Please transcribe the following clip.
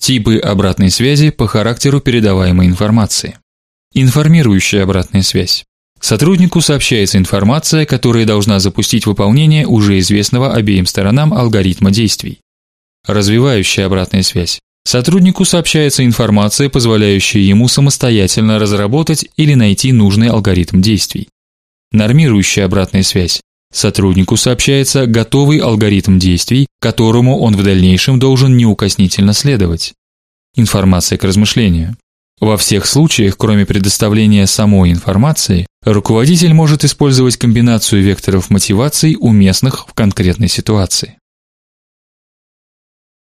Типы обратной связи по характеру передаваемой информации. Информирующая обратная связь. Сотруднику сообщается информация, которая должна запустить выполнение уже известного обеим сторонам алгоритма действий. Развивающая обратная связь. Сотруднику сообщается информация, позволяющая ему самостоятельно разработать или найти нужный алгоритм действий. Нормирующая обратная связь. Сотруднику сообщается готовый алгоритм действий, которому он в дальнейшем должен неукоснительно следовать. Информация к размышлению. Во всех случаях, кроме предоставления самой информации, руководитель может использовать комбинацию векторов мотиваций, уместных в конкретной ситуации.